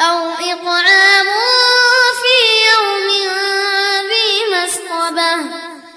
أو إطعام في يوم ذي مسقبة